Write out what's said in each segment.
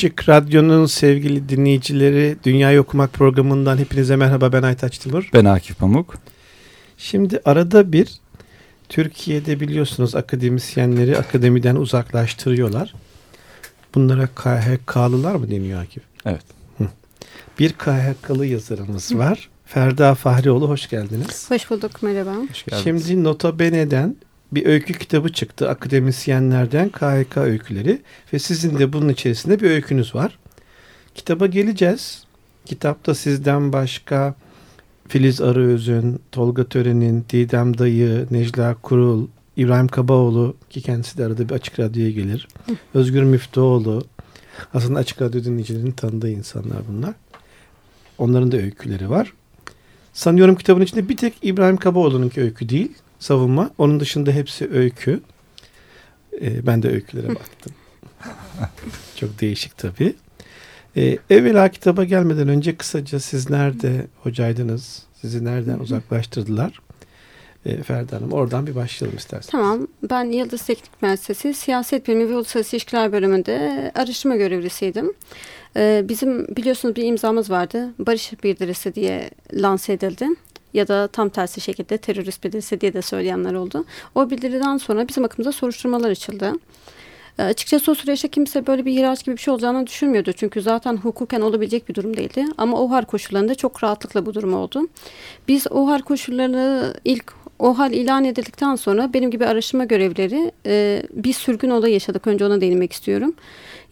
Açık Radyo'nun sevgili dinleyicileri Dünya Okumak programından hepinize merhaba ben Aytaç Timur. Ben Akif Pamuk. Şimdi arada bir Türkiye'de biliyorsunuz akademisyenleri akademiden uzaklaştırıyorlar. Bunlara KHK'lılar mı deniyor Akif? Evet. Bir KHK'lı yazarımız var. Ferda Fahrioğlu hoş geldiniz. Hoş bulduk merhaba. Hoş geldiniz. Şimdi Nota Bene'den bir öykü kitabı çıktı akademisyenlerden KHK öyküleri ve sizin de bunun içerisinde bir öykünüz var. Kitaba geleceğiz. Kitapta sizden başka Filiz Arıöz'ün, Tolga Tören'in, Didem Dayı, Necla Kurul, İbrahim Kabaoğlu ki kendisi de arada bir Açık Radyo'ya gelir. Özgür Müftüoğlu. Aslında Açık Radyo dinleyicilerinin tanıdığı insanlar bunlar. Onların da öyküleri var. Sanıyorum kitabın içinde bir tek İbrahim Kabaoğlu'nunki öykü değil savunma. Onun dışında hepsi öykü. Ee, ben de öykülere baktım. Çok değişik tabii. Ee, evvela kitaba gelmeden önce kısaca siz nerede hocaydınız? Sizi nereden uzaklaştırdılar? Ee, Ferdi Hanım oradan bir başlayalım isterseniz. Tamam. Ben Yıldız Teknik Üniversitesi Siyaset Bilimi ve Uluslararası İlişkiler bölümünde araştırma görevlisiydim. Ee, bizim biliyorsunuz bir imzamız vardı. Barış Bildirisi diye lanse edildi ya da tam tersi şekilde terörist bildirisi diye de söyleyenler oldu. O bildiriden sonra bizim hakkımızda soruşturmalar açıldı. E, açıkçası o süreçte kimse böyle bir ihraç gibi bir şey olacağını düşünmüyordu. Çünkü zaten hukuken olabilecek bir durum değildi. Ama OHAR koşullarında çok rahatlıkla bu durum oldu. Biz OHAR koşullarını ilk OHAL ilan edildikten sonra benim gibi araştırma görevleri e, bir sürgün olayı yaşadık. Önce ona değinmek istiyorum.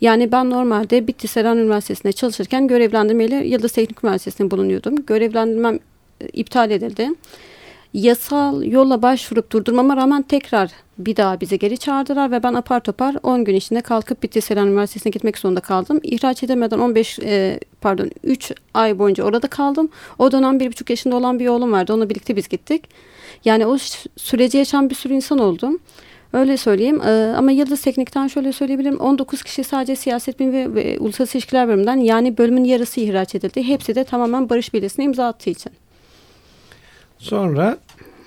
Yani ben normalde Bitti Seren Üniversitesi'nde çalışırken görevlendirmeyle Yıldız Teknik Üniversitesi'nde bulunuyordum. Görevlendirmem iptal edildi. Yasal yolla başvurup durdurmama rağmen tekrar bir daha bize geri çağırdılar ve ben apar topar 10 gün içinde kalkıp Bitti Selen Üniversitesi'ne gitmek zorunda kaldım. İhraç edemeden 15 e, pardon 3 ay boyunca orada kaldım. O dönem 1,5 yaşında olan bir oğlum vardı. Onunla birlikte biz gittik. Yani o süreci yaşayan bir sürü insan oldum. Öyle söyleyeyim. Ee, ama Yıldız Teknik'ten şöyle söyleyebilirim. 19 kişi sadece siyaset bilimi ve, ve uluslararası ilişkiler bölümünden yani bölümün yarısı ihraç edildi. Hepsi de tamamen barış bildirisine imza attığı için. Sonra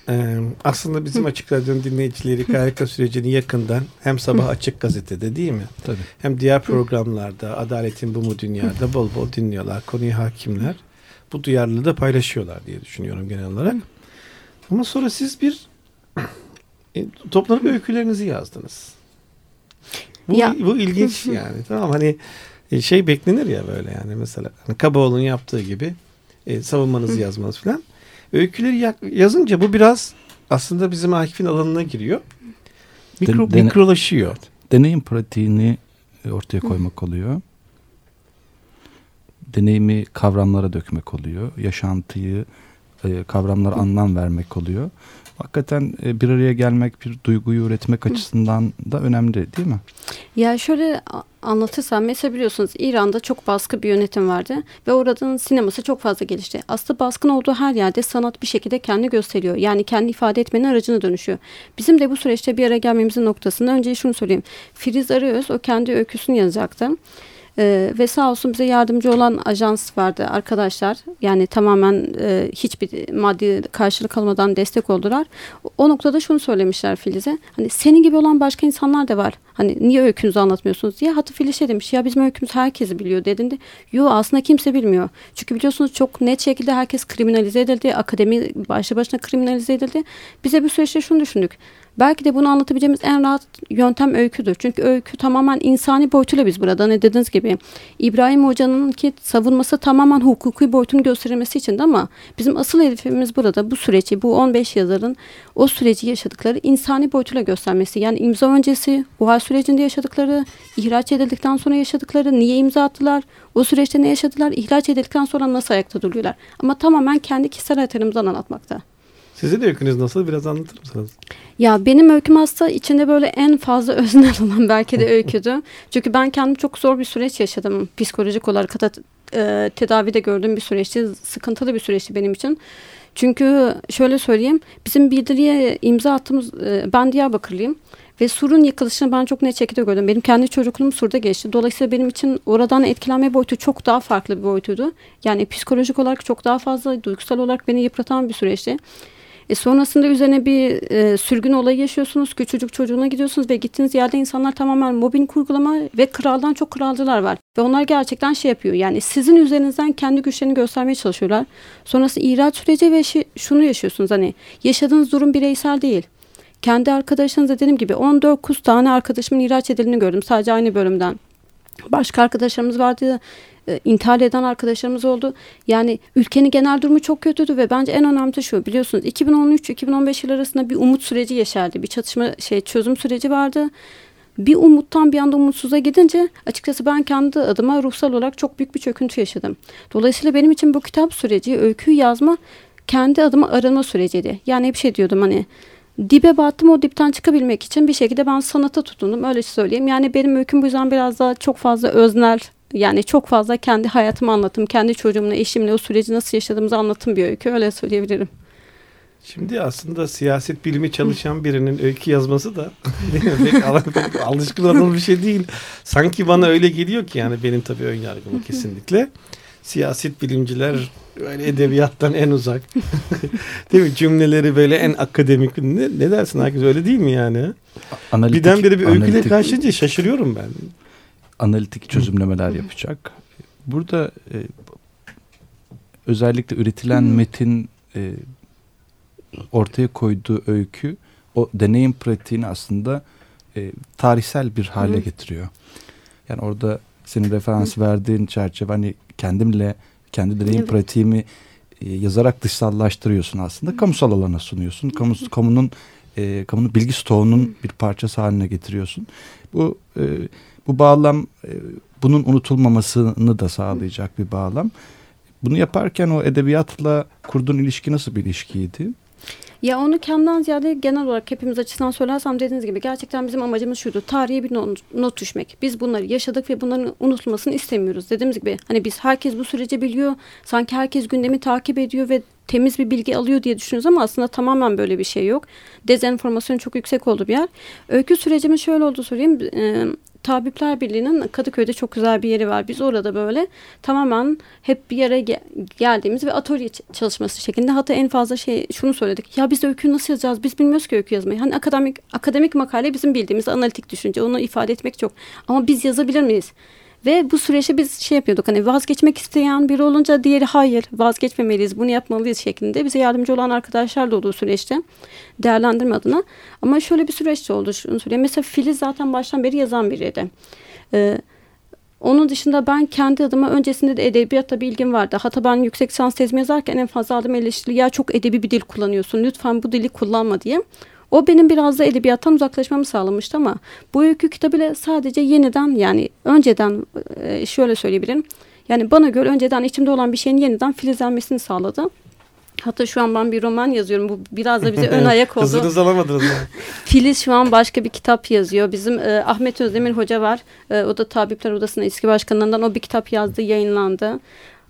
e, aslında bizim Açık Radyo'nun dinleyicileri KHK sürecini yakından hem Sabah Açık Gazete'de değil mi? Tabii. Hem diğer programlarda Adaletin Bu Mu Dünya'da bol bol dinliyorlar. Konuyu hakimler. Bu duyarlılığı da paylaşıyorlar diye düşünüyorum genel olarak. Ama sonra siz bir e, toplanıp öykülerinizi yazdınız. Bu, Ya. bu ilginç yani. Tamam hani e, şey beklenir ya böyle yani mesela hani Kabaoğlu'nun yaptığı gibi e, savunmanızı yazmanız falan. Öyküleri ya- yazınca bu biraz aslında bizim Akif'in alanına giriyor. Mikro, Den- dene- mikrolaşıyor. Deneyim pratiğini ortaya koymak oluyor. Deneyimi kavramlara dökmek oluyor. Yaşantıyı e, kavramlara anlam vermek oluyor. Hakikaten e, bir araya gelmek, bir duyguyu üretmek açısından da önemli değil mi? Ya şöyle anlatırsam mesela biliyorsunuz İran'da çok baskı bir yönetim vardı ve oradanın sineması çok fazla gelişti. Aslında baskın olduğu her yerde sanat bir şekilde kendi gösteriyor. Yani kendi ifade etmenin aracına dönüşüyor. Bizim de bu süreçte bir araya gelmemizin noktasında önce şunu söyleyeyim. Filiz Arıöz o kendi öyküsünü yazacaktı. Ee, ve sağ olsun bize yardımcı olan ajans vardı arkadaşlar. Yani tamamen e, hiçbir maddi karşılık almadan destek oldular. O noktada şunu söylemişler Filiz'e. Hani senin gibi olan başka insanlar da var. Hani niye öykünüzü anlatmıyorsunuz diye. Hatta Filiz şey demiş ya bizim öykümüz herkesi biliyor dediğinde. Yo aslında kimse bilmiyor. Çünkü biliyorsunuz çok net şekilde herkes kriminalize edildi. Akademi başlı başına kriminalize edildi. Bize bu süreçte şunu düşündük. Belki de bunu anlatabileceğimiz en rahat yöntem öyküdür. Çünkü öykü tamamen insani boyutuyla biz burada ne dediğiniz gibi. İbrahim Hoca'nın ki savunması tamamen hukuki boyutunu gösterilmesi için ama bizim asıl hedefimiz burada bu süreci bu 15 yazarın o süreci yaşadıkları insani boyutuyla göstermesi. Yani imza öncesi, bu hal sürecinde yaşadıkları, ihraç edildikten sonra yaşadıkları, niye imza attılar, o süreçte ne yaşadılar, ihraç edildikten sonra nasıl ayakta duruyorlar. Ama tamamen kendi kişisel hayatlarımızdan anlatmakta. Sizin öykünüz nasıl? Biraz anlatır mısınız? Ya benim öyküm aslında içinde böyle en fazla öznel olan belki de öyküdü. Çünkü ben kendim çok zor bir süreç yaşadım. Psikolojik olarak hatta e, tedavide gördüğüm bir süreçti. Sıkıntılı bir süreçti benim için. Çünkü şöyle söyleyeyim. Bizim bildiriye imza attığımız, e, ben Diyarbakırlıyım. Ve Sur'un yıkılışını ben çok net şekilde gördüm. Benim kendi çocukluğum Sur'da geçti. Dolayısıyla benim için oradan etkilenme boyutu çok daha farklı bir boyutuydu. Yani psikolojik olarak çok daha fazla, duygusal olarak beni yıpratan bir süreçti. E sonrasında üzerine bir e, sürgün olayı yaşıyorsunuz. Küçücük çocuğuna gidiyorsunuz ve gittiğiniz yerde insanlar tamamen mobbing kurgulama ve kraldan çok kralcılar var. Ve onlar gerçekten şey yapıyor. Yani sizin üzerinizden kendi güçlerini göstermeye çalışıyorlar. Sonrası ihraç süreci ve şi, şunu yaşıyorsunuz. Hani yaşadığınız durum bireysel değil. Kendi arkadaşlarınızla dediğim gibi 14 tane arkadaşımın ihraç edildiğini gördüm. Sadece aynı bölümden. Başka arkadaşlarımız vardı e, intihar eden arkadaşlarımız oldu. Yani ülkenin genel durumu çok kötüydü ve bence en önemli şu biliyorsunuz 2013-2015 yıl arasında bir umut süreci yaşardı. Bir çatışma şey çözüm süreci vardı. Bir umuttan bir anda umutsuza gidince açıkçası ben kendi adıma ruhsal olarak çok büyük bir çöküntü yaşadım. Dolayısıyla benim için bu kitap süreci, öyküyü yazma kendi adıma arama süreciydi. Yani hep şey diyordum hani dibe battım o dipten çıkabilmek için bir şekilde ben sanata tutundum öyle söyleyeyim. Yani benim öyküm bu yüzden biraz daha çok fazla öznel yani çok fazla kendi hayatımı anlatım, kendi çocuğumla, eşimle o süreci nasıl yaşadığımızı anlatım bir öykü. Öyle söyleyebilirim. Şimdi aslında siyaset bilimi çalışan birinin öykü yazması da pek alışkın olan bir şey değil. Sanki bana öyle geliyor ki yani benim tabii ön yargım kesinlikle. Siyaset bilimciler böyle edebiyattan en uzak. değil mi? Cümleleri böyle en akademik. Ne, ne dersin herkes öyle değil mi yani? Analitik, Birdenbire bir öyküyle analitik. karşılayınca şaşırıyorum ben analitik çözümlemeler yapacak. Burada e, özellikle üretilen metin e, ortaya koyduğu öykü o deneyim pratiğini aslında e, tarihsel bir hale getiriyor. Yani orada senin referans verdiğin çerçeve hani kendimle kendi deneyim evet. pratiğimi e, yazarak dışsallaştırıyorsun aslında. Kamusal alana sunuyorsun. Kamu, kamunun e, kamunun bilgi stoğunun bir parçası haline getiriyorsun. Bu e, bu bağlam e, bunun unutulmamasını da sağlayacak bir bağlam. Bunu yaparken o edebiyatla kurduğun ilişki nasıl bir ilişkiydi? Ya onu kendimden ziyade genel olarak hepimiz açısından söylersem dediğiniz gibi gerçekten bizim amacımız şuydu. Tarihe bir not, düşmek. Biz bunları yaşadık ve bunların unutulmasını istemiyoruz. Dediğimiz gibi hani biz herkes bu süreci biliyor. Sanki herkes gündemi takip ediyor ve temiz bir bilgi alıyor diye düşünüyoruz ama aslında tamamen böyle bir şey yok. Dezenformasyon çok yüksek oldu bir yer. Öykü sürecimiz şöyle oldu söyleyeyim. E, Tabipler Birliği'nin Kadıköy'de çok güzel bir yeri var. Biz orada böyle tamamen hep bir yere ge- geldiğimiz ve atölye çalışması şeklinde. Hatta en fazla şey şunu söyledik. Ya biz öykü nasıl yazacağız? Biz bilmiyoruz ki öykü yazmayı. Hani akademik akademik makale bizim bildiğimiz analitik düşünce. Onu ifade etmek çok. Ama biz yazabilir miyiz? Ve bu süreçte biz şey yapıyorduk hani vazgeçmek isteyen biri olunca diğeri hayır vazgeçmemeliyiz bunu yapmalıyız şeklinde bize yardımcı olan arkadaşlar da olduğu süreçte değerlendirme adına. Ama şöyle bir süreç oldu şunu söyleyeyim. Mesela Filiz zaten baştan beri yazan biriydi. Ee, onun dışında ben kendi adıma öncesinde de edebiyatla bir ilgim vardı. Hatta ben yüksek lisans tezimi yazarken en fazla aldığım eleştiri ya çok edebi bir dil kullanıyorsun lütfen bu dili kullanma diye. O benim biraz da edebiyattan uzaklaşmamı sağlamıştı ama bu öykü kitabıyla sadece yeniden yani önceden e, şöyle söyleyebilirim. Yani bana göre önceden içimde olan bir şeyin yeniden filizlenmesini sağladı. Hatta şu an ben bir roman yazıyorum. Bu biraz da bize ön ayak oldu. Hızınızı alamadınız yani. Filiz şu an başka bir kitap yazıyor. Bizim e, Ahmet Özdemir Hoca var. E, o da Tabipler Odası'nın eski başkanlarından. O bir kitap yazdı, yayınlandı.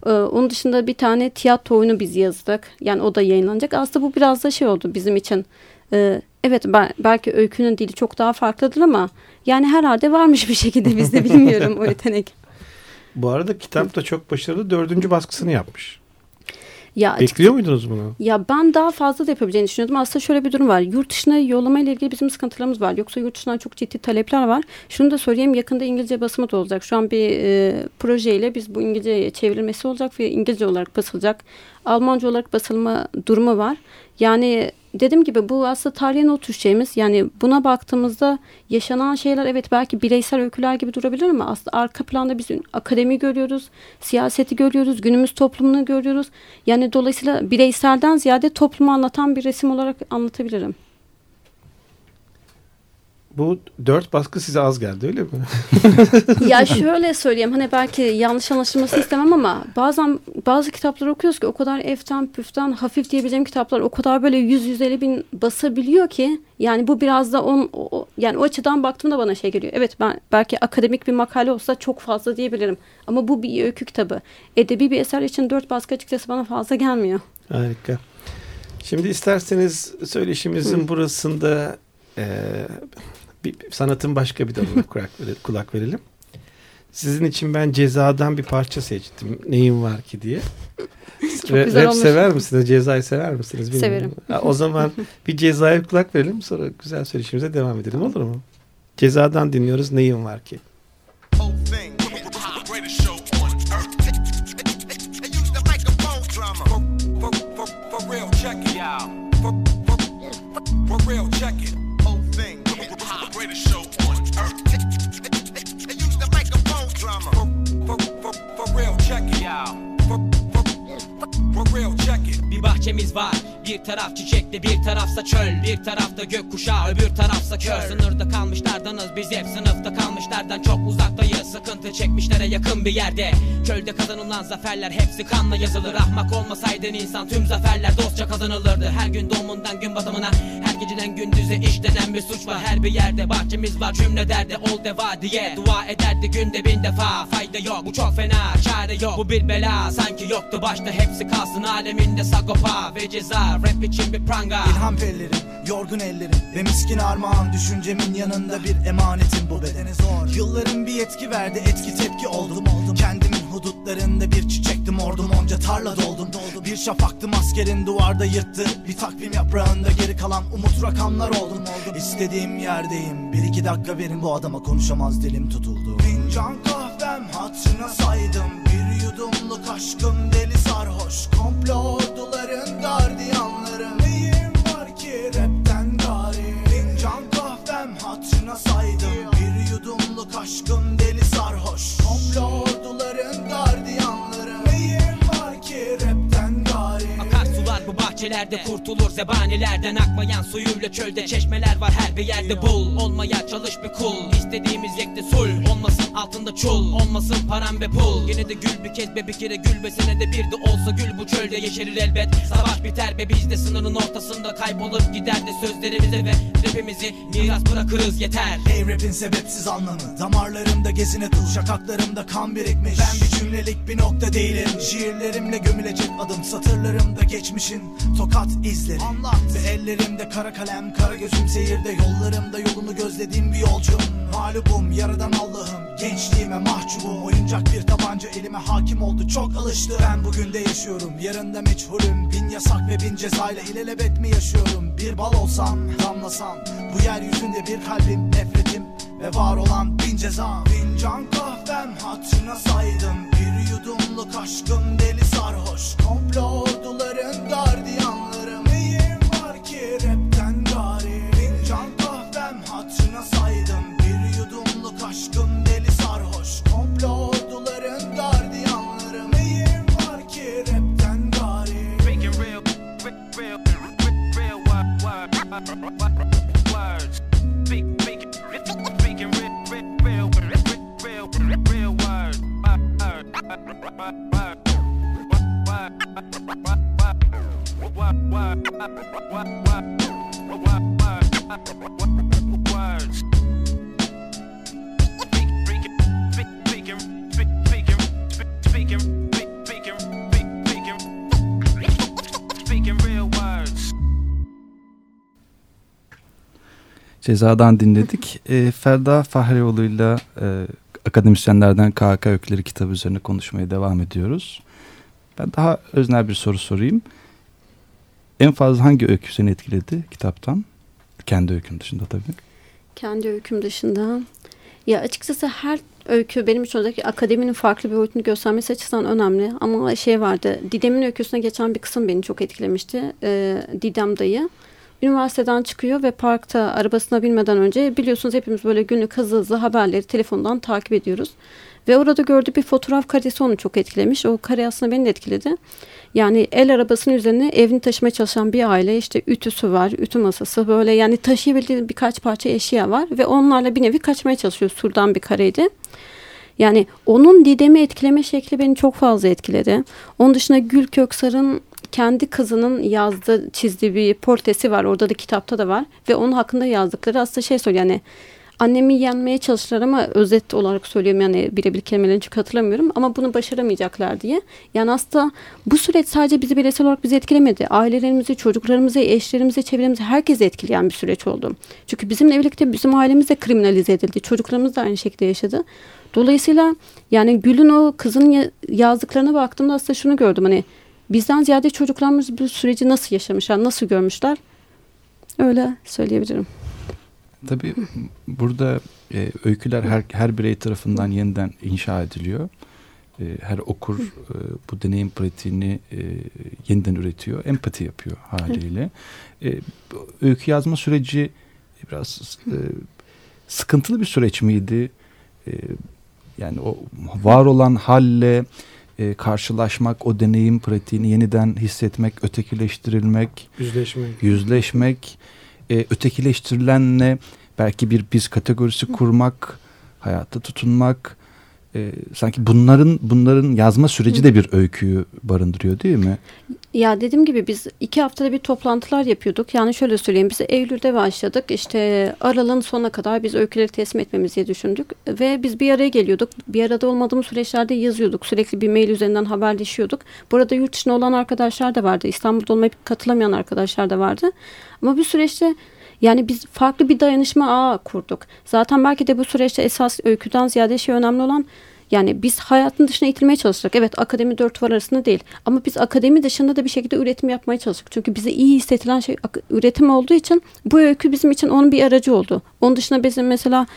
E, onun dışında bir tane tiyatro oyunu biz yazdık. Yani o da yayınlanacak. Aslında bu biraz da şey oldu bizim için. E, evet belki öykünün dili çok daha farklıdır ama yani herhalde varmış bir şekilde bizde bilmiyorum o yetenek. Bu arada kitap da çok başarılı. Dördüncü baskısını yapmış. Ya Bekliyor muydunuz bunu? Ya ben daha fazla da yapabileceğini düşünüyordum. Aslında şöyle bir durum var. Yurt dışına yollama ile ilgili bizim sıkıntılarımız var. Yoksa yurt dışından çok ciddi talepler var. Şunu da söyleyeyim yakında İngilizce basımı da olacak. Şu an bir e, projeyle biz bu İngilizce çevrilmesi olacak ve İngilizce olarak basılacak. Almanca olarak basılma durumu var. Yani dediğim gibi bu aslında tarihe not düşeceğimiz yani buna baktığımızda yaşanan şeyler evet belki bireysel öyküler gibi durabilir ama aslında arka planda biz akademi görüyoruz, siyaseti görüyoruz, günümüz toplumunu görüyoruz. Yani dolayısıyla bireyselden ziyade toplumu anlatan bir resim olarak anlatabilirim. Bu dört baskı size az geldi öyle mi? ya şöyle söyleyeyim hani belki yanlış anlaşılması istemem ama bazen bazı kitaplar okuyoruz ki o kadar eften püften hafif diyebileceğim kitaplar o kadar böyle yüz yüz elli bin basabiliyor ki yani bu biraz da on, o, yani o açıdan baktığımda bana şey geliyor. Evet ben belki akademik bir makale olsa çok fazla diyebilirim ama bu bir öykü kitabı. Edebi bir eser için dört baskı açıkçası bana fazla gelmiyor. Harika. Şimdi isterseniz söyleşimizin Hı. burasında e, bir sanatın başka bir dalına kulak, kulak verelim. Sizin için ben cezadan bir parça seçtim. Neyim var ki diye. Çok Re- güzel rap olmuş. sever misiniz? Cezayı sever misiniz? Bilmiyorum. Severim. Ha, o zaman bir cezaya kulak verelim sonra güzel söyleşimize devam edelim olur mu? Cezadan dinliyoruz neyim var ki? Bir tarafta gökkuşağı öbür tarafsa kör. Sınırda kalmışlardanız biz hep sınıfta kalmışlardan çok uzaktayız. Sıkıntı çekmişlere yakın bir yerde. Çölde kazanılan zaferler hepsi kanla yazılır. Ahmak olmasaydın insan tüm zaferler dostça kazanılırdı. Her gün doğumundan gün batımına Her geceden gündüze işlenen bir suç var. Her bir yerde bahçemiz var cümle derdi ol deva diye. Dua ederdi günde bin defa Fayda yok bu çok fena çare yok. Bu bir bela sanki yoktu başta. Hepsi kalsın aleminde sagopa ve ceza. Rap için bir pranga. İlham pellerim, yorgun ellerim Ve miskin armağan düşüncemin yanında bir emanetim bu bedene zor. Yılların bir yetki verdi etki tepki oldum oldum. Kendimin hudutlarında bir çiçektim ordum onca tarla doldum. Doldum Bir şafaktım askerin duvarda yırttı Bir takvim yaprağında geri kalan umut rakamlar oldum oldum. İstediğim yerdeyim bir iki dakika verin bu adama konuşamaz dilim tutuldu. Fincan kahvem hatırına saydım Bir yudumluk aşkım deli sarhoş. Komplo orduların gardiyanları bahçelerde kurtulur zebanilerden Akmayan suyuyla çölde çeşmeler var. Her bir yerde bul Olmaya çalış bir kul. İstediğimiz yekte sul Olmasın altında çul. Olmasın param ve pul. Yine de gül bir kez be bir kere gül be senede bir de olsa gül. Bu çölde yeşerir elbet. Savaş biter be biz de sınırın ortasında kaybolup gider de sözlerimize ve rapimizi miras bırakırız. Yeter. Hey rapin sebepsiz anlamı Damarlarımda gezine dul şakaklarımda kan birikmiş. Ben bir cümlelik bir nokta değilim. Şiirlerimle gömülecek adım satırlarımda geçmişin Tokat izleri. Anlat. Ve ellerimde kara kalem kara gözüm seyirde. Yollarımda yolunu gözlediğim bir yolcum. Mağlubum yaradan Allah'ım. Gençliğime mahcubum. Oyuncak bir tabanca elime hakim oldu. Çok alıştı. Ben bugün de yaşıyorum. Yarında meçhulüm. Bin yasak ve bin cezayla ilelebet mi yaşıyorum? Bir bal olsam damlasam. Bu yeryüzünde bir kalbim nefretim Ve var olan bin ceza Fincan kahvem hatırına saydım. Bir yudumluk aşkım deli sarhoş. Komplo orduların gardiyanları. Neyim var ki rapten gari? Fincan kahvem hatırına saydım. Bir yudumluk aşkım deli sarhoş. Komplo orduların gardiyanları. Neyim var ki rapten gari? Speaking real, real, real, words. Speak, speaking, speaking real, real, real, real, real real words. Cezadan dinledik. E, Ferda Fahrioğlu'yla e, akademisyenlerden KHK Öyküleri kitabı üzerine konuşmaya devam ediyoruz. Ben daha öznel bir soru sorayım. En fazla hangi öykü seni etkiledi kitaptan? Kendi öyküm dışında tabii. Kendi öyküm dışında. Ya açıkçası her öykü benim için özellikle akademinin farklı bir boyutunu göstermesi açısından önemli. Ama şey vardı, Didem'in öyküsüne geçen bir kısım beni çok etkilemişti. Ee, Didem dayı üniversiteden çıkıyor ve parkta arabasına binmeden önce biliyorsunuz hepimiz böyle günlük hızlı hızlı haberleri telefondan takip ediyoruz. Ve orada gördüğü bir fotoğraf karesi onu çok etkilemiş. O kare aslında beni de etkiledi. Yani el arabasının üzerine evini taşımaya çalışan bir aile işte ütüsü var, ütü masası böyle yani taşıyabildiği birkaç parça eşya var ve onlarla bir nevi kaçmaya çalışıyor. Surdan bir kareydi. Yani onun Didem'i etkileme şekli beni çok fazla etkiledi. Onun dışında Gül Köksar'ın kendi kızının yazdığı, çizdiği bir portresi var. Orada da kitapta da var. Ve onun hakkında yazdıkları aslında şey söylüyor yani annemi yenmeye çalıştılar ama özet olarak söylüyorum yani birebir kelimelerini çünkü hatırlamıyorum ama bunu başaramayacaklar diye. Yani aslında bu süreç sadece bizi bireysel olarak bizi etkilemedi. Ailelerimizi, çocuklarımızı, eşlerimizi, çevremizi herkesi etkileyen bir süreç oldu. Çünkü bizimle birlikte bizim ailemiz de kriminalize edildi. Çocuklarımız da aynı şekilde yaşadı. Dolayısıyla yani Gül'ün o kızın ya- yazdıklarına baktığımda aslında şunu gördüm hani bizden ziyade çocuklarımız bu süreci nasıl yaşamışlar, nasıl görmüşler öyle söyleyebilirim. Tabii burada e, öyküler her, her birey tarafından yeniden inşa ediliyor. E, her okur e, bu deneyim pratiğini e, yeniden üretiyor. Empati yapıyor haliyle. E, öykü yazma süreci biraz e, sıkıntılı bir süreç miydi? E, yani o var olan halle e, karşılaşmak, o deneyim pratiğini yeniden hissetmek, ötekileştirilmek, Yüzleşme. yüzleşmek, e, ötekileştirilenle belki bir biz kategorisi kurmak, hayatta tutunmak. e, sanki bunların bunların yazma süreci de bir öyküyü barındırıyor değil mi? Ya dediğim gibi biz iki haftada bir toplantılar yapıyorduk. Yani şöyle söyleyeyim biz Eylül'de başladık. İşte Aralık'ın sonuna kadar biz öyküleri teslim etmemizi diye düşündük. Ve biz bir araya geliyorduk. Bir arada olmadığımız süreçlerde yazıyorduk. Sürekli bir mail üzerinden haberleşiyorduk. Burada yurt dışında olan arkadaşlar da vardı. İstanbul'da olmayıp katılamayan arkadaşlar da vardı. Ama bir süreçte yani biz farklı bir dayanışma ağı kurduk. Zaten belki de bu süreçte esas öyküden ziyade şey önemli olan yani biz hayatın dışına itilmeye çalıştık. Evet akademi dört duvar arasında değil. Ama biz akademi dışında da bir şekilde üretim yapmaya çalıştık. Çünkü bize iyi hissetilen şey üretim olduğu için bu öykü bizim için onun bir aracı oldu. Onun dışında bizim mesela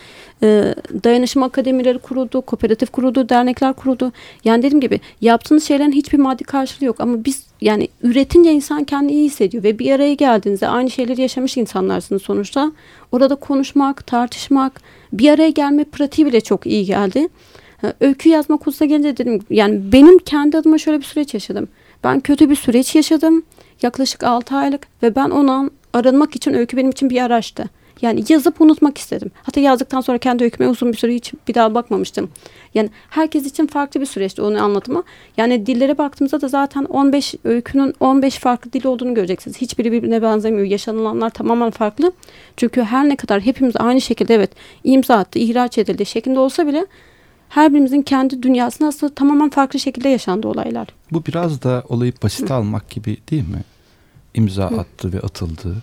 e, dayanışma akademileri kuruldu, kooperatif kuruldu, dernekler kuruldu. Yani dediğim gibi yaptığınız şeylerin hiçbir maddi karşılığı yok. Ama biz yani üretince insan kendini iyi hissediyor. Ve bir araya geldiğinizde aynı şeyleri yaşamış insanlarsınız sonuçta. Orada konuşmak, tartışmak, bir araya gelme pratiği bile çok iyi geldi. Öykü yazma konusuna gelince dedim yani benim kendi adıma şöyle bir süreç yaşadım. Ben kötü bir süreç yaşadım. Yaklaşık 6 aylık ve ben ondan arınmak için öykü benim için bir araçtı. Yani yazıp unutmak istedim. Hatta yazdıktan sonra kendi öyküme uzun bir süre hiç bir daha bakmamıştım. Yani herkes için farklı bir süreçti onun anlatımı. Yani dillere baktığımızda da zaten 15 öykünün 15 farklı dil olduğunu göreceksiniz. Hiçbiri birbirine benzemiyor. Yaşanılanlar tamamen farklı. Çünkü her ne kadar hepimiz aynı şekilde evet imza attı, ihraç edildi şeklinde olsa bile her birimizin kendi dünyasında aslında tamamen farklı şekilde yaşandı olaylar. Bu biraz da olayı basite almak gibi değil mi? İmza attı ve atıldı.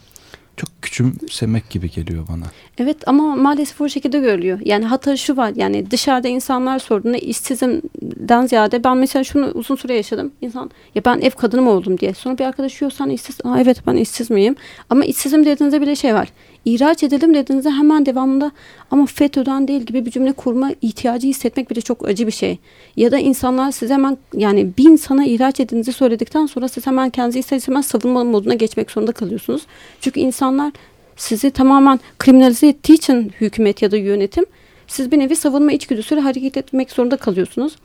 Çok küçümsemek gibi geliyor bana. Evet ama maalesef o şekilde görülüyor. Yani hatta şu var yani dışarıda insanlar sorduğunda işsizimden ziyade ben mesela şunu uzun süre yaşadım. İnsan ya ben ev kadını mı oldum diye. Sonra bir arkadaş yok sen işsiz. Aa, evet ben işsiz miyim? Ama işsizim dediğinizde bile şey var. İhraç edildim dediğinizde hemen devamında ama FETÖ'den değil gibi bir cümle kurma ihtiyacı hissetmek bile çok acı bir şey. Ya da insanlar size hemen yani bir insana ihraç edildiğinizi söyledikten sonra siz hemen kendinizi ister istemez savunma moduna geçmek zorunda kalıyorsunuz. Çünkü insanlar sizi tamamen kriminalize ettiği için hükümet ya da yönetim siz bir nevi savunma içgüdüsüyle hareket etmek zorunda kalıyorsunuz.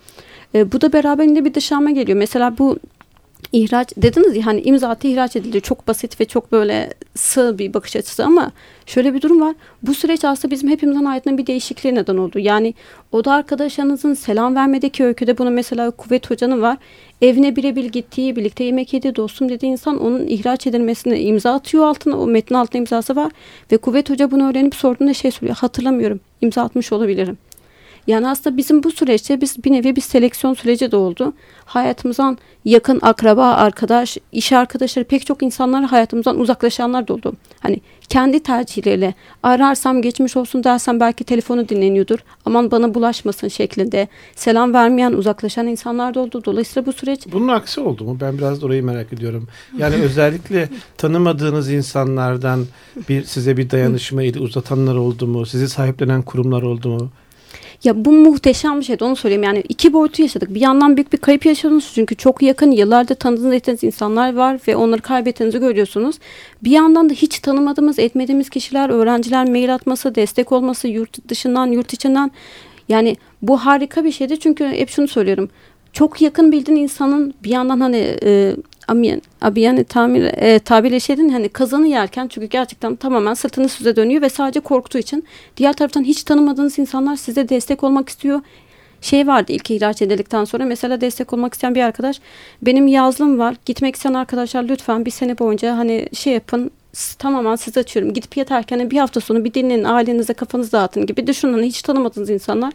E, bu da beraberinde bir dışlanma geliyor. Mesela bu ihraç dediniz ya hani imza ihraç edildi. Çok basit ve çok böyle sığ bir bakış açısı ama şöyle bir durum var. Bu süreç aslında bizim hepimizin hayatında bir değişikliğe neden oldu. Yani oda arkadaşlarınızın selam vermedeki öyküde bunu mesela Kuvvet Hoca'nın var. Evine birebir gittiği, birlikte yemek yediği, dostum dediği insan onun ihraç edilmesine imza atıyor altına. O metnin altına imzası var. Ve Kuvvet Hoca bunu öğrenip sorduğunda şey söylüyor. Hatırlamıyorum. imza atmış olabilirim. Yani aslında bizim bu süreçte biz bir nevi bir seleksiyon süreci de oldu. Hayatımızdan yakın akraba, arkadaş, iş arkadaşları pek çok insanlar hayatımızdan uzaklaşanlar da oldu. Hani kendi tercihleriyle ararsam geçmiş olsun dersem belki telefonu dinleniyordur. Aman bana bulaşmasın şeklinde selam vermeyen, uzaklaşan insanlar da oldu. Dolayısıyla bu süreç Bunun aksi oldu mu? Ben biraz orayı merak ediyorum. Yani özellikle tanımadığınız insanlardan bir size bir dayanışma eli uzatanlar oldu mu? Sizi sahiplenen kurumlar oldu mu? Ya bu muhteşem bir şeydi onu söyleyeyim. Yani iki boyutu yaşadık. Bir yandan büyük bir kayıp yaşadınız çünkü çok yakın yıllarda tanıdığınız ettiğiniz insanlar var ve onları kaybettiğinizi görüyorsunuz. Bir yandan da hiç tanımadığımız, etmediğimiz kişiler, öğrenciler mail atması, destek olması yurt dışından, yurt içinden. Yani bu harika bir şeydi çünkü hep şunu söylüyorum. Çok yakın bildiğin insanın bir yandan hani e, Amiyen, abi yani tamir, e, tabirle şeyin hani kazanı yerken çünkü gerçekten tamamen sırtını size dönüyor ve sadece korktuğu için diğer taraftan hiç tanımadığınız insanlar size destek olmak istiyor. Şey vardı ilk ihraç edildikten sonra mesela destek olmak isteyen bir arkadaş benim yazlım var gitmek isteyen arkadaşlar lütfen bir sene boyunca hani şey yapın tamamen size açıyorum. Gidip yatarken hani bir hafta sonu bir dinlenin ailenize kafanızı dağıtın gibi düşünün hani hiç tanımadığınız insanlar.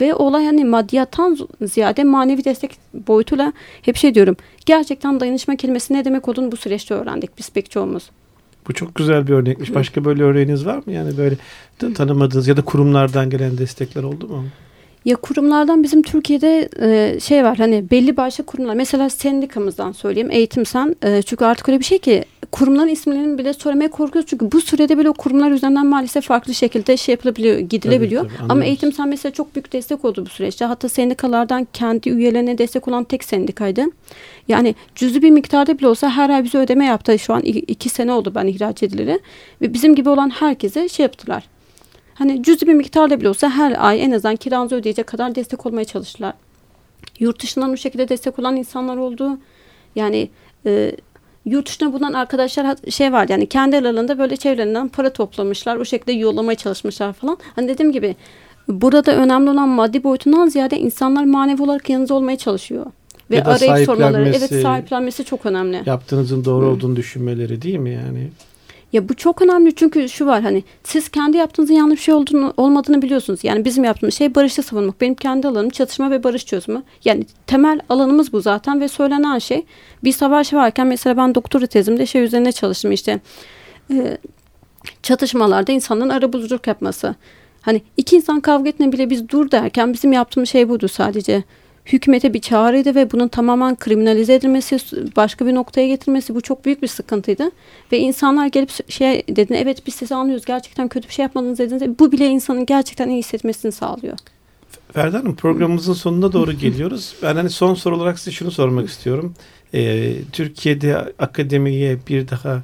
Ve olay hani maddiyattan ziyade manevi destek boyutuyla hep şey diyorum. Gerçekten dayanışma kelimesi ne demek olduğunu bu süreçte öğrendik biz pek çoğumuz. Bu çok güzel bir örnekmiş. Başka böyle örneğiniz var mı? Yani böyle tanımadığınız ya da kurumlardan gelen destekler oldu mu? Ya kurumlardan bizim Türkiye'de e, şey var hani belli başlı kurumlar mesela sendikamızdan söyleyeyim eğitim sen e, çünkü artık öyle bir şey ki kurumların isimlerini bile söylemeye korkuyoruz. Çünkü bu sürede bile o kurumlar üzerinden maalesef farklı şekilde şey yapılabiliyor gidilebiliyor. Tabii, tabii, ama eğitim sen mesela çok büyük destek oldu bu süreçte. Hatta sendikalardan kendi üyelerine destek olan tek sendikaydı. Yani cüzi bir miktarda bile olsa her ay bize ödeme yaptı. Şu an iki sene oldu ben ihraç edileli ve bizim gibi olan herkese şey yaptılar. Hani cüzi bir miktarda bile olsa her ay en azından kiranızı ödeyecek kadar destek olmaya çalıştılar. Yurt dışından bu şekilde destek olan insanlar oldu. Yani e, yurt dışına bulunan arkadaşlar şey var yani kendi aralarında böyle çevrelerinden para toplamışlar. O şekilde yollamaya çalışmışlar falan. Hani dediğim gibi burada önemli olan maddi boyutundan ziyade insanlar manevi olarak yanınızda olmaya çalışıyor. Ve Ya arayıp sormaları, evet sahiplenmesi- çok önemli. Yaptığınızın doğru olduğunu düşünmeleri değil mi yani? Ya bu çok önemli çünkü şu var hani siz kendi yaptığınızın yanlış şey olduğunu olmadığını biliyorsunuz. Yani bizim yaptığımız şey barışı savunmak. Benim kendi alanım çatışma ve barış çözümü. Yani temel alanımız bu zaten ve söylenen şey bir savaş varken mesela ben doktora tezimde şey üzerine çalıştım işte e, çatışmalarda insanların arabuluculuk yapması. Hani iki insan kavga etme bile biz dur derken bizim yaptığımız şey buydu sadece. Hükümete bir çağrıydı ve bunun tamamen kriminalize edilmesi, başka bir noktaya getirmesi bu çok büyük bir sıkıntıydı. Ve insanlar gelip şey dedi evet biz sizi anlıyoruz gerçekten kötü bir şey yapmadınız dediniz. Bu bile insanın gerçekten iyi hissetmesini sağlıyor. Ferda Hanım programımızın sonuna doğru geliyoruz. Ben hani son soru olarak size şunu sormak istiyorum. Ee, Türkiye'de akademiye bir daha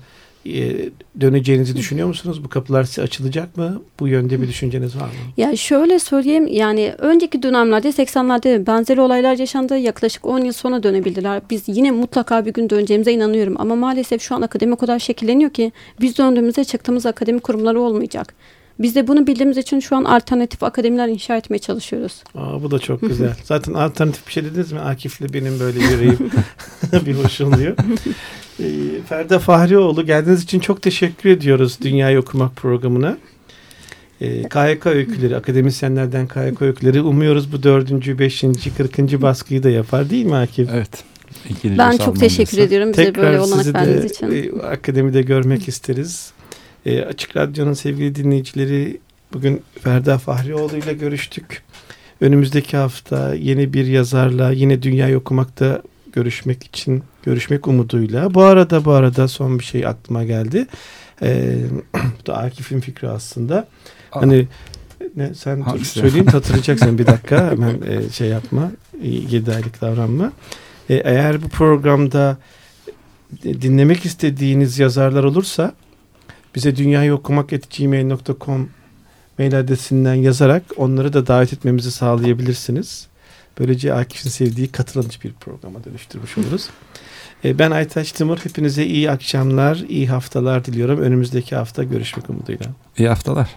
döneceğinizi düşünüyor musunuz? Bu kapılar size açılacak mı? Bu yönde bir düşünceniz var mı? Ya şöyle söyleyeyim yani önceki dönemlerde 80'lerde benzeri olaylar yaşandı. Yaklaşık 10 yıl sonra dönebildiler. Biz yine mutlaka bir gün döneceğimize inanıyorum. Ama maalesef şu an akademi o kadar şekilleniyor ki biz döndüğümüzde çıktığımız akademi kurumları olmayacak. Biz de bunu bildiğimiz için şu an alternatif akademiler inşa etmeye çalışıyoruz. Aa, bu da çok güzel. Zaten alternatif bir şey dediniz mi? Akif'le benim böyle yüreğim bir hoşlanıyor. Ee, Ferda Fahrioğlu geldiğiniz için çok teşekkür ediyoruz Dünyayı Okumak programına. Ee, KYK öyküleri, akademisyenlerden KYK öyküleri umuyoruz bu dördüncü, beşinci, kırkıncı baskıyı da yapar değil mi Akif? Evet. İngilizce Ben çok teşekkür ediyorum bize Tekrar böyle olanak sizi verdiğiniz de için. e, akademide görmek isteriz. E, Açık Radyo'nun sevgili dinleyicileri bugün Ferda Fahrioğlu ile görüştük. Önümüzdeki hafta yeni bir yazarla yine Dünyayı Okumak'ta görüşmek için görüşmek umuduyla. Bu arada bu arada son bir şey aklıma geldi. E, bu da Akif'in fikri aslında. Aa, Hani ne sen dur Hangisi? söyleyeyim hatırlayacaksın bir dakika hemen e, şey yapma 7 aylık davranma. E, eğer bu programda e, dinlemek istediğiniz yazarlar olursa bize dünyayı okumak gmail.com mail adresinden yazarak onları da davet etmemizi sağlayabilirsiniz. Böylece Akif'in sevdiği katılımcı bir programa dönüştürmüş oluruz. E, ben Aytaç Timur. Hepinize iyi akşamlar, iyi haftalar diliyorum. Önümüzdeki hafta görüşmek umuduyla. İyi haftalar.